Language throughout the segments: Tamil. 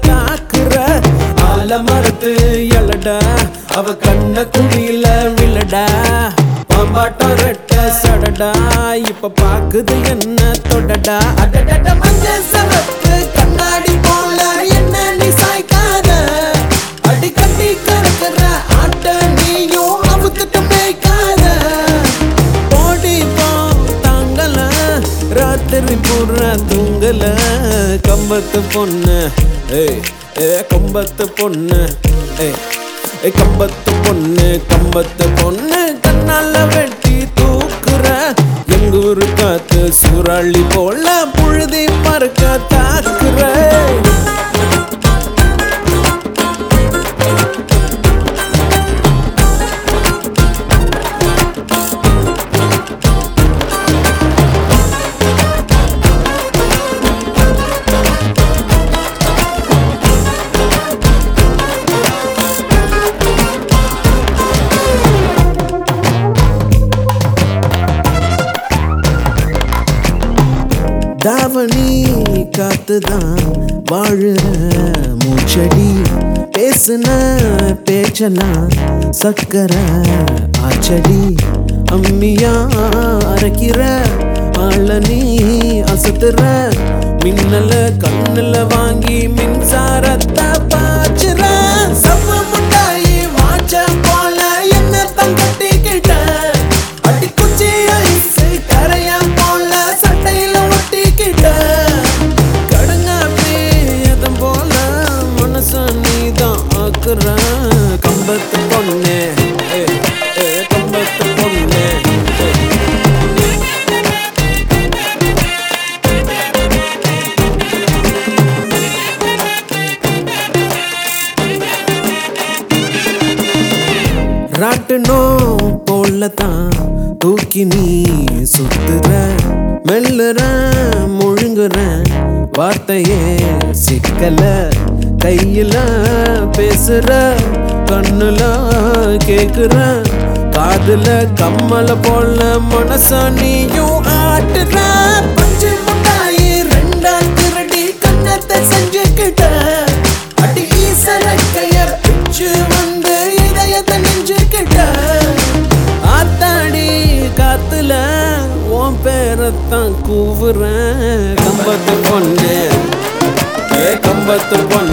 தாக்குற. ஆல மரத்து எலடா அவ கண்ண குடியில வில்லடா பாம்பாட்டம் ரெட்ட சடடா. இப்ப பாக்குது என்ன தொடடா. அடடட மஞ்ச சவத்து தூங்கல கம்பத்து பொண்ணு. ஏய் ஏ கம்பத்து பொண்ணு. ஏய் ஏ கம்பத்து பொண்ணு கம்பத்து பொண்ணு. கண்ணால வெட்டி தூக்குற எங்கூரு காத்து சூறாளி போல. புழுதி பறக்க தாவணி காத்துதான் வாழுற மூச்சடி. பேசுன பேச்செல்லாம் சக்கர ஆச்சடி. அம்மியா அரைக்கிற ஆள நீ அசத்துற. மின்னல கண்ணுல வாங்கி மின்சாரத்தை கம்பத்து பொண்ணு. ஏ, கம்பத்து பொண்ணு. ஏ. ராட்டுனோ போலதான் தூக்கி நீ சுத்துற. மெல்லுற முழுங்குற வார்த்தையே சிக்கல. கையில பேசுற கண்ணுல கேக்குறேன் காதுல கம்மல போல மனச நீயும் ஆட்டுற. பஞ்சு முட்டாயி ரெண்டா திருடி கண்ணத்தை செஞ்சுக்கிட்ட. அடி ஈசரக்கைய பிச்சு வந்து இதயத்தை நெஞ்சுக்கிட்ட. ஆத்தாடி காத்துல உன் பேரத்தான் கூவுறேன். கம்பத்து பொண்ணு ஏ கம்பத்து பொண்ணு.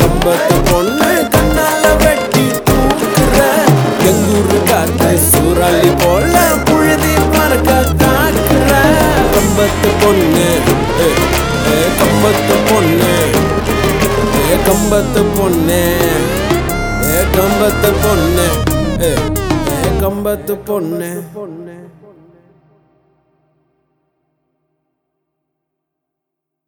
கம்பத்து பொண்ணு கண்ணால வெட்டி தூக்குற. எங்கூரு காத்து சூறாளி போல புழுதி மறக்க தாக்குற கம்பத்து பொண்ணு கம்பத்து பொண்ணு கம்பத்து பொண்ணு கம்பத்து பொண்ணு கம்பத்து பொண்ணு பொண்ணு.